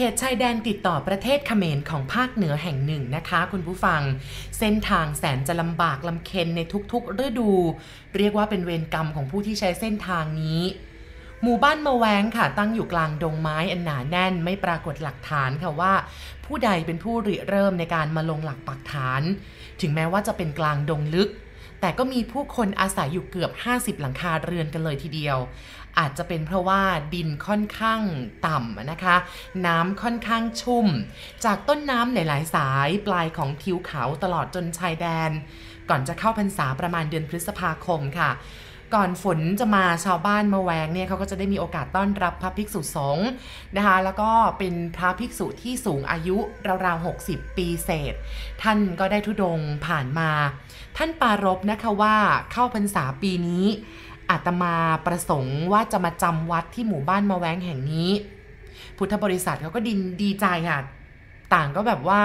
เขตชายแดนติดต่อประเทศเขมรของภาคเหนือแห่งหนึ่งนะคะ คุณผู้ฟัง เส้นทางแสนจะลำบากลำเค็นในทุกๆฤดู เรียกว่าเป็นเวรกรรมของผู้ที่ใช้เส้นทางนี้หมู่บ้านมะแวงค่ะ ตั้งอยู่กลางดงไม้อันหนาแน่น ไม่ปรากฏหลักฐานค่ะว่า ผู้ใดเป็นผู้ริเริ่มในการมาลงหลักปักฐาน ถึงแม้ว่าจะเป็นกลางดงลึก แต่ก็มีผู้คนอาศัยอยู่เกือบ 50 หลังคาเรือนกันเลยทีเดียว อาจจะเป็นเพราะว่าดินค่อนข้างต่ำนะคะ น้ำค่อนข้างชุ่ม จากต้นน้ำหลายๆสายปลายของทิวเขาตลอดจนชายแดน ก่อนจะเข้าพรรษาประมาณเดือนพฤษภาคมค่ะ ก่อนฝนจะมาชาวบ้านมาแวงเนี่ยเขาก็จะได้มีโอกาสต้อนรับพระภิกษุสงฆ์นะคะ แล้วก็เป็นพระภิกษุที่สูงอายุราวๆ 60 ปีเศษ ท่านก็ได้ทุดงผ่านมา ท่านปารบนะคะว่าเข้าพรรษาปีนี้อาตมาประสงค์ว่าจะมาจำวัดที่หมู่บ้านมาแวงแห่งนี้ พุทธบริษัทเขาก็ดินดีใจค่ะ ต่างก็แบบว่า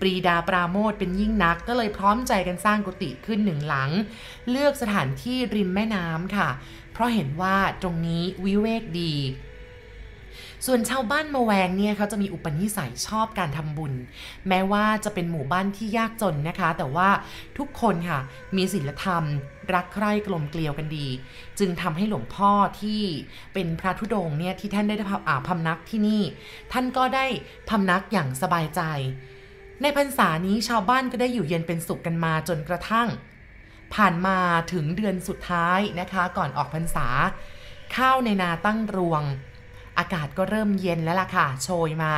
ปรีดาปราโมทเป็นยิ่งนักก็เลยพร้อมใจกันสร้างกุฏิขึ้นหนึ่งหลัง เลือกสถานที่ริมแม่น้ำค่ะ เพราะเห็นว่าตรงนี้วิเวกดี ส่วนชาวบ้านมาแวงเนี่ยเขาจะมีอุปนิสัยชอบการทำบุญ แม้ว่าจะเป็นหมู่บ้านที่ยากจนนะคะ แต่ว่าทุกคนค่ะ มีศีลธรรม รักใคร่กลมเกลียวกันดี จึงทำให้หลวงพ่อที่เป็นพระธุดงค์เนี่ยที่ท่านได้อ่าพำนักที่นี่ ท่านก็ได้พำนักอย่างสบายใจ ในพรรษานี้ชาวบ้านก็ได้อยู่เย็นเป็นสุขกันมาจนกระทั่ง ผ่านมาถึงเดือนสุดท้ายนะคะ ก่อนออกพรรษา ข้าวในนาตั้งรวง อากาศก็เริ่มเย็นแล้วล่ะค่ะ โชยมา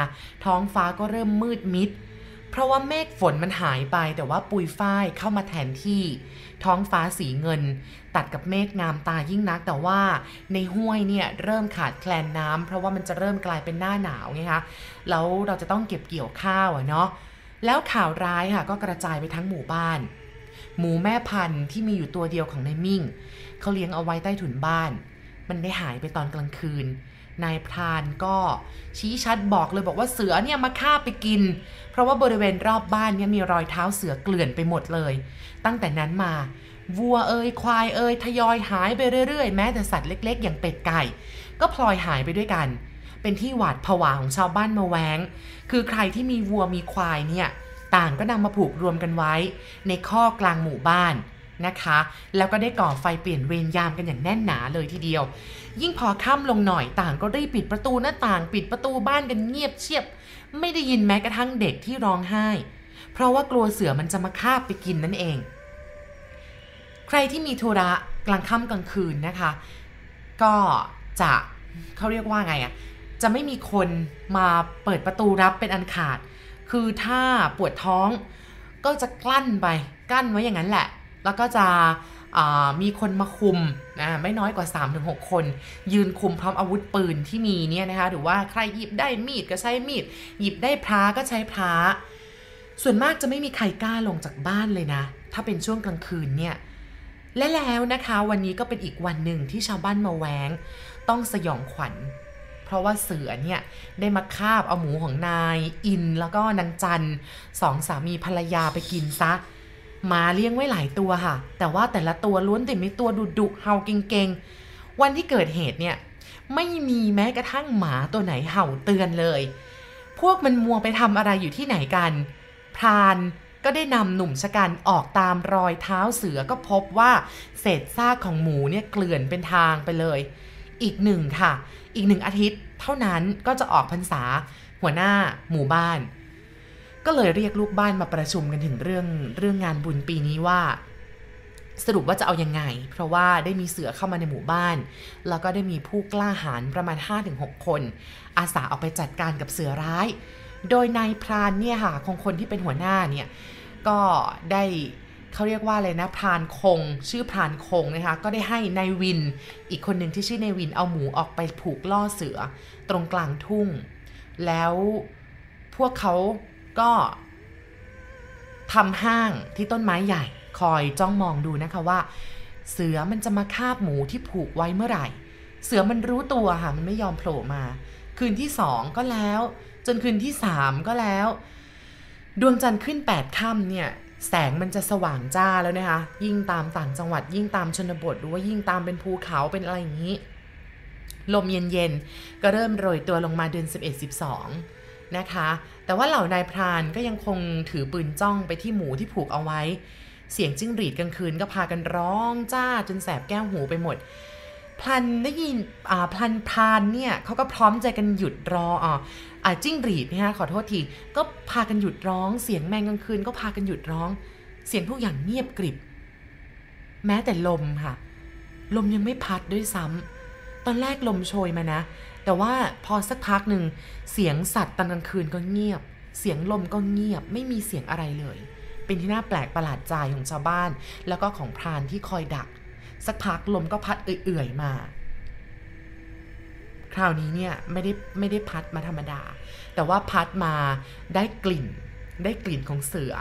ท้องฟ้าก็เริ่มมืดมิด เพราะว่าเมฆฝนมันหายไปแต่ว่าปุยฝ้ายเข้ามาแทนที่ ท้องฟ้าสีเงิน ตัดกับเมฆงามตายิ่งนัก แต่ว่าในห้วยเนี่ยเริ่มขาดแคลนน้ำเพราะว่ามันจะเริ่มกลายเป็นหน้าหนาวไงคะแล้วเราจะต้องเก็บเกี่ยวข้าวอะเนาะแล้วข่าวร้ายค่ะก็กระจายไปทั้งหมู่บ้าน หมูแม่พันธุ์ที่มีอยู่ตัวเดียวของนายมิ่งเขาเลี้ยงเอาไว้ใต้ถุนบ้าน มันได้หายไปตอนกลางคืน นายพรานก็ชี้ชัดบอกเลยบอกว่าเสือเนี่ยมาฆ่าไปกิน เพราะว่าบริเวณรอบบ้านเนี่ยมีรอยเท้าเสือเกลื่อนไปหมดเลย ตั้งแต่นั้นมาวัวเอ่ยควายเอ่ยทยอยหายไปเรื่อยๆ แม้แต่สัตว์เล็กๆ อย่างเป็ดไก่ ก็พลอยหายไปด้วยกัน เป็นที่หวาดผวาของชาวบ้านมาแวงคือใครที่มีวัวมีควายเนี่ยต่างก็นำมาผูกรวมกันไว้ ในข้อกลางหมู่บ้าน นะคะ แล้วก็ได้ก่อไฟเปลี่ยนเวรยามกันอย่างแน่นหนาเลยทีเดียว ยิ่งพอค่ำลงหน่อยต่างก็รีบปิดประตูหน้าต่างปิดประตูบ้านกันเงียบเชียบ ไม่ได้ยินแม้กระทั่งเด็กที่ร้องไห้ เพราะว่ากลัวเสือมันจะมาคาบไปกินนั่นเอง ใครที่มีธุระกลางค่ำกลางคืนนะคะ ก็จะเขาเรียกว่าไงอะจะไม่มีคนมาเปิดประตูรับเป็นอันขาด คือถ้าปวดท้องก็จะกลั้นไปกั้นไว้อย่างนั้นแหละ แล้วก็จะมีคนมาคุมนะไม่น้อยกว่า 3-6 คน ยืนคุมพร้อมอาวุธปืนที่มีเนี่ยนะคะหรือว่าใครหยิบได้มีดก็ใช้มีด หยิบได้พระก็ใช้พระส่วนมากจะไม่มีใครกล้าลงจากบ้านเลยนะ ถ้าเป็นช่วงกลางคืนเนี่ยและแล้วนะคะวันนี้ก็เป็นอีกวันหนึ่งที่ชาวบ้านมาแวงต้องสยองขวัญ เพราะว่าเสือเนี่ยได้มาคาบเอาหมูของนาย อินแล้วก็นางจันสองสามีภรรยาไปกินซะ หมาเลี้ยงไว้หลายตัวค่ะ แต่ว่าแต่ละตัวล้วนแต่มีตัวดุดุเห่าเก่งๆ วันที่เกิดเหตุเนี่ย ไม่มีแม้กระทั่งหมาตัวไหนเห่าเตือนเลย พวกมันมัวไปทำอะไรอยู่ที่ไหนกัน พรานก็ได้นำหนุ่มชะกันออกตามรอยเท้าเสือก็พบว่าเศษซากของหมูเนี่ยเกลื่อนเป็นทางไปเลย อีกหนึ่งค่ะ อีกหนึ่งอาทิตย์ เท่านั้นก็จะออกพรรษา หัวหน้าหมู่บ้าน ก็เลยเรียกลูกบ้านมาประชุมกันถึงเรื่องเรื่องงานบุญปีนี้ว่า สรุปว่าจะเอายังไง เพราะว่าได้มีเสือเข้ามาในหมู่บ้าน แล้วก็ได้มีผู้กล้าหาญประมาณ 5-6 คน อาสาออกไปจัดการกับเสือร้าย โดยนายพรานเนี่ยค่ะคงคนที่เป็นหัวหน้าเนี่ยก็ได้เขาเรียกว่าอะไรนะพรานคง ชื่อพรานคงนะคะก็ได้ให้นายวิน อีกคนหนึ่งที่ชื่อนายวินเอาหมูออกไปผูกล่อเสือ ตรงกลางทุ่ง แล้วพวกเขา ก็ทำห้างที่ต้นไม้ใหญ่ คอยจ้องมองดูนะคะว่า เสือมันจะมาคาบหมูที่ผูกไว้เมื่อไหร่ เสือมันรู้ตัวค่ะมันไม่ยอมโผล่มา คืนที่สองก็แล้ว จนคืนที่สามก็แล้ว ดวงจันทร์ขึ้นแปดค่ำเนี่ยแสงมันจะสว่างจ้าแล้วนะคะ ยิ่งตามต่างจังหวัด ยิ่งตามชนบทหรือว่ายิ่งตามเป็นภูเขาเป็นอะไรอย่างนี้ ลมเย็นๆ ก็เริ่มโรยตัวลงมาเดือน 11 12 นะคะ แต่ว่าเหล่านายพรานก็ยังคงถือปืนจ้องไปที่หมูที่ผูกเอาไว้ เสียงจิ้งหรีดกลางคืนก็พากันร้องจ้าจนแสบแก้วหูไปหมดพลันได้ยินอ่าพลันพรานเนี่ยเขาก็พร้อมใจกันหยุดรออ่าอ่าจิ้งหรีดนะคะขอโทษทีก็พากันหยุดร้อง เสียงแมงกลางคืนก็พากันหยุดร้อง เสียงทุกอย่างเงียบกริบ แม้แต่ลมค่ะ ลมยังไม่พัดด้วยซ้ำตอนแรกลมโชยมานะ แต่ว่าพอสักพักหนึ่งเสียงสัตว์ตอนกลางคืนก็เงียบ เสียงลมก็เงียบ ไม่มีเสียงอะไรเลย เป็นที่น่าแปลกประหลาดใจของชาวบ้าน แล้วก็ของพรานที่คอยดัก สักพักลมก็พัดเอื่อยๆมา คราวนี้เนี่ยไม่ได้ไม่ได้พัดมาธรรมดา แต่ว่าพัดมาได้กลิ่น ได้กลิ่นของเสือ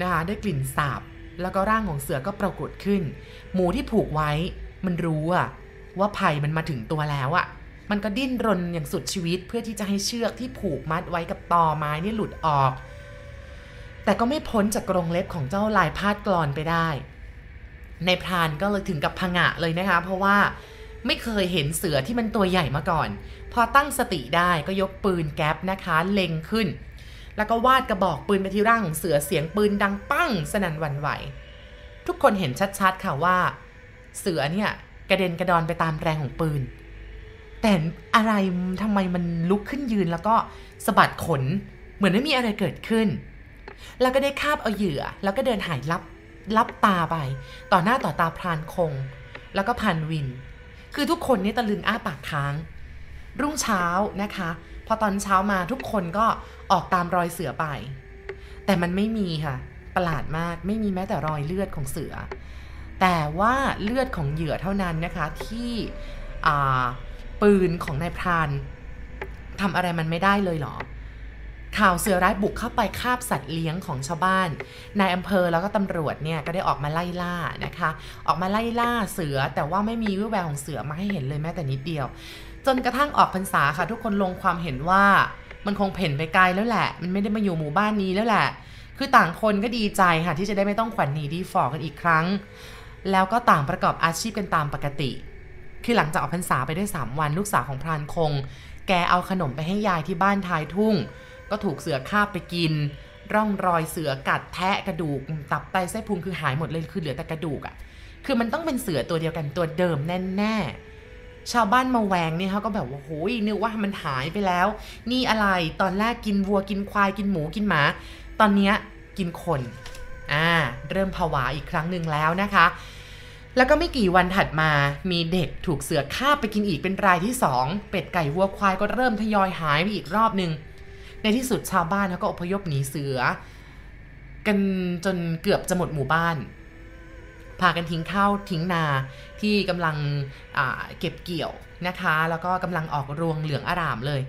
นะคะได้กลิ่นสาบแล้วก็ร่างของเสือก็ปรากฏขึ้น หมูที่ผูกไว้มันรู้อะว่าภัยมันมาถึงตัวแล้วอะ มันก็ดิ้นรนอย่างสุดชีวิตเพื่อที่จะให้เชือกที่ผูกมัดไว้กับตอไม้นี่หลุดออก แต่ก็ไม่พ้นจากกรงเล็บของเจ้าลายพาดกรอนไปได้ ในพรานก็เลยถึงกับพงะเลยนะคะ เพราะว่าไม่เคยเห็นเสือที่มันตัวใหญ่มาก่อน พอตั้งสติได้ก็ยกปืนแก๊ปนะคะ เล็งขึ้น แล้วก็วาดกระบอกปืนไปที่ร่างของเสือเสียงปืนดังปั้งสนั่นวันไหว ทุกคนเห็นชัดๆค่ะว่า เสือเนี่ยกระเด็นกระดอนไปตามแรงของปืน แต่อะไรทำไมมันลุกขึ้นยืนแล้วก็สะบัดขน เหมือนไม่มีอะไรเกิดขึ้น แล้วก็ได้คาบเอาเหยื่อ แล้วก็เดินหายลับลับตาไป ต่อหน้าต่อตาพรานคง แล้วก็พันวิน คือทุกคนนี่ตะลึงอ้าปากค้าง รุ่งเช้านะคะ พอตอนเช้ามาทุกคนก็ออกตามรอยเสือไป แต่มันไม่มีค่ะ ประหลาดมากไม่มีแม้แต่รอยเลือดของเสือ แต่ว่าเลือดของเหยื่อเท่านั้นนะคะที่อ่า ปืนของนายพรานทำอะไรมันไม่ได้เลยเหรอ ข่าวเสือร้ายบุกเข้าไปคาบสัตว์เลี้ยงของชาวบ้าน นายอำเภอแล้วก็ตำรวจเนี่ยก็ได้ออกมาไล่ล่านะคะ ออกมาไล่ล่าเสือแต่ว่าไม่มีวิแววของเสือมาให้เห็นเลยแม้แต่นิดเดียว จนกระทั่งออกพรรษาค่ะ ทุกคนลงความเห็นว่ามันคงเพ่นไปไกลแล้วแหละ มันไม่ได้มาอยู่หมู่บ้านนี้แล้วแหละ คือต่างคนก็ดีใจค่ะที่จะได้ไม่ต้องขวัญหนีดีฟอร์กันอีกครั้ง แล้วก็ต่างประกอบอาชีพกันตามปกติ คือหลังจากออกพรรษาไปได้ 3 วันลูกสาวของพรานคง แกเอาขนมไปให้ยายที่บ้านท้ายทุ่ง ก็ถูกเสือคาบไปกิน ร่องรอยเสือกัดแทะกระดูก ตับไตไส้พุงคือหายหมดเลยคือเหลือแต่กระดูกอะ่ะ คือมันต้องเป็นเสือตัวเดียวกันตัวเดิมแน่ๆ ชาวบ้านมาแวงเนี่ยเขาก็แบบว่าโอ้ยนึกว่ามันหายไปแล้ว นี่อะไรตอนแรกกินวัวกินควายกินหมูกินหมา ตอนเนี้ยกินคนอ่าเริ่มผวาอีกครั้งหนึ่งแล้วนะคะ แล้วก็ไม่กี่วันถัดมามีเด็กถูกเสือฆ่าไปกินอีกเป็นรายที่สองเป็ดไก่วัวควายก็เริ่มทยอยหายไปอีกรอบหนึ่งในที่สุดชาวบ้านเขาก็อพยพหนีเสือ กันจนเกือบจะหมดหมู่บ้าน พากันทิ้งข้าวทิ้งนาที่กำลังเก็บเกี่ยวนะคะ แล้วก็กำลังออกรวงเหลืองอารามเลย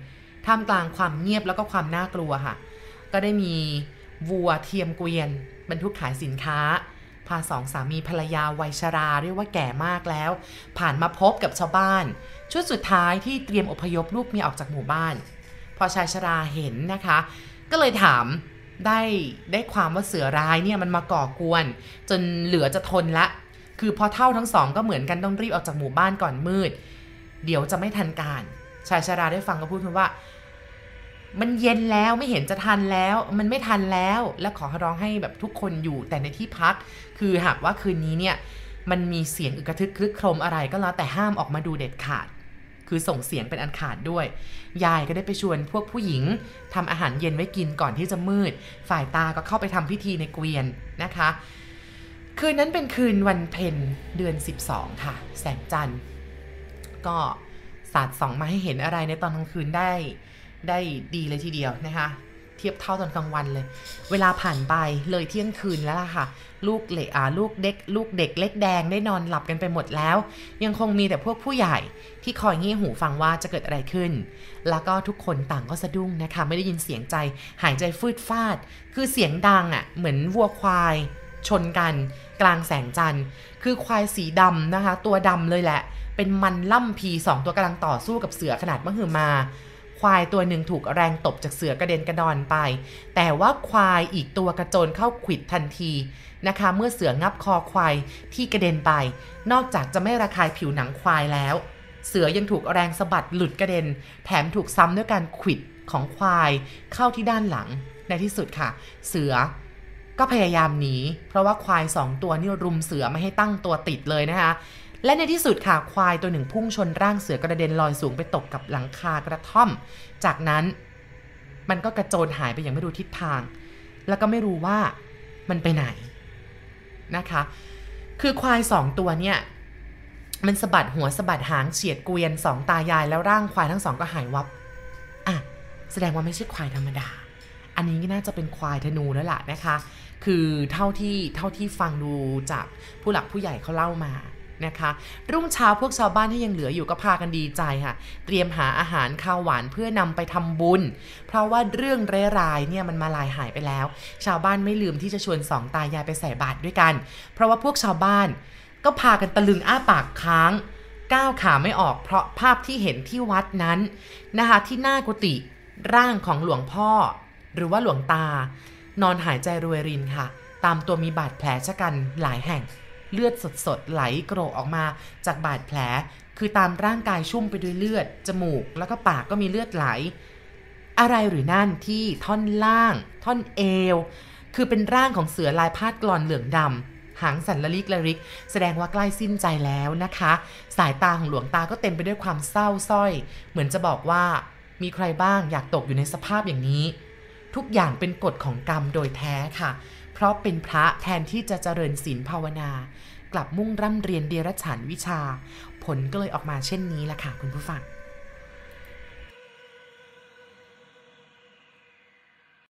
ท่ามกลางความเงียบแล้วก็ความน่ากลัวค่ะ ก็ได้มีวัวเทียมเกวียน บรรทุกขายสินค้า พาสองสามีภรรยาวัยชราเรียกว่าแก่มากแล้ว ผ่านมาพบกับชาวบ้าน ชุดสุดท้ายที่เตรียมอพยพลูกเมียออกจากหมู่บ้าน พอชายชราเห็นนะคะ ก็เลยถามได้ได้ความว่าเสือร้ายเนี่ยมันมาก่อกวน จนเหลือจะทนละ คือพอเท่าทั้งสองก็เหมือนกันต้องรีบออกจากหมู่บ้านก่อนมืด เดี๋ยวจะไม่ทันการ ชายชราได้ฟังก็พูดว่า มันเย็นแล้วไม่เห็นจะทันแล้ว มันไม่ทันแล้ว และขอร้องให้แบบทุกคนอยู่แต่ในที่พัก คือหากว่าคืนนี้เนี่ยมันมีเสียงอึกระทึกคลึกโครมอะไรก็แล้วแต่ห้ามออกมาดูเด็ดขาด คือส่งเสียงเป็นอันขาดด้วย ยายก็ได้ไปชวนพวกผู้หญิงทำอาหารเย็นไว้กินก่อนที่จะมืด ฝ่ายตาก็เข้าไปทำพิธีในเกวียนนะคะ คืนนั้นเป็นคืนวันเพ็ญเดือน 12 ค่ะ แสงจันทร์ ก็สาดส่องมาให้เห็นอะไรในตอนกลางคืนได้ ได้ดีเลยทีเดียวนะคะ เทียบเท่าตอนกลางวันเลย เวลาผ่านไปเลยเที่ยงคืนแล้วล่ะค่ะ ลูกเล็กอ่าลูกเด็ก ลูกเด็กเล็กแดงได้นอนหลับกันไปหมดแล้ว ยังคงมีแต่พวกผู้ใหญ่ที่คอยเงี่หูฟังว่าจะเกิดอะไรขึ้น แล้วก็ทุกคนต่างก็สะดุ้งนะคะ ไม่ได้ยินเสียงใจ หายใจฟืดฟาด คือเสียงดังอะ่ะ เหมือนวัวควายชนกันกลางแสงจันทร์ คือควายสีดำนะคะ ตัวดำเลยแหละ เป็นมันล่ำพีสองตัวกำลังต่อสู้กับเสือขนาดมหึมา ควายตัวหนึ่งถูกแรงตบจากเสือกระเด็นกระดอนไป แต่ว่าควายอีกตัวกระโจนเข้าขิดทันทีนะคะ เมื่อเสืองับคอควายที่กระเด็นไป นอกจากจะไม่ระคายผิวหนังควายแล้ว เสือยังถูกแรงสะบัดหลุดกระเด็น แถมถูกซ้ำด้วยการขิดของควายเข้าที่ด้านหลัง ในที่สุดค่ะ เสือก็พยายามหนีเพราะว่าควายสองตัวนี่รุมเสือไม่ให้ตั้งตัวติดเลยนะคะ และในที่สุดค่ะควายตัวหนึ่งพุ่งชนร่างเสือกระเด็นลอยสูงไปตกกับหลังคากระท่อม จากนั้นมันก็กระโจนหายไปอย่างไม่รู้ทิศทาง แล้วก็ไม่รู้ว่ามันไปไหนนะคะ คือควายสองตัวเนี่ยมันสะบัดหัวสะบัดหางเฉียดเกวียนสองตายายแล้วร่างควายทั้งสองก็หายวับ อะ แสดงว่าไม่ใช่ควายธรรมดา อันนี้น่าจะเป็นควายธนูแล้วล่ะนะคะ คือเท่าที่เท่าที่ฟังดูจากผู้หลักผู้ใหญ่เขาเล่ามา นะคะ รุ่งเช้าพวกชาวบ้านที่ยังเหลืออยู่ก็พากันดีใจค่ะ เตรียมหาอาหารข้าวหวานเพื่อนำไปทำบุญ เพราะว่าเรื่องร้ายๆเนี่ยมันมาลายหายไปแล้ว ชาวบ้านไม่ลืมที่จะชวนสองตายายไปใส่บาตรด้วยกัน เพราะว่าพวกชาวบ้านก็พากันตะลึงอ้าปากค้างก้าวขาไม่ออกเพราะภาพที่เห็นที่วัดนั้นนะคะที่หน้ากุฏิร่างของหลวงพ่อ หรือว่าหลวงตา นอนหายใจรวยรินค่ะ ตามตัวมีบาดแผลชะกันหลายแห่ง เลือดสดๆ ไหลโกรกออกมาจากบาดแผล คือตามร่างกายชุ่มไปด้วยเลือด จมูกแล้วก็ปากก็มีเลือดไหล อะไรหรือนั่นที่ท่อนล่าง ท่อนเอว คือเป็นร่างของเสือลายพาดกลอนเหลืองดำหางสันละลิกละริก แสดงว่าใกล้สิ้นใจแล้วนะคะ สายตาของหลวงตาก็เต็มไปด้วยความเศร้าสร้อย เหมือนจะบอกว่ามีใครบ้างอยากตกอยู่ในสภาพอย่างนี้ ทุกอย่างเป็นกฎของกรรมโดยแท้ค่ะ ราะเป็นพระแทนที่จะเจริญศีลภาวนา กลับมุ่งร่ำเรียนเดรัจฉานวิชา ผลก็เลยออกมาเช่นนี้ล่ะค่ะคุณผู้ฟัง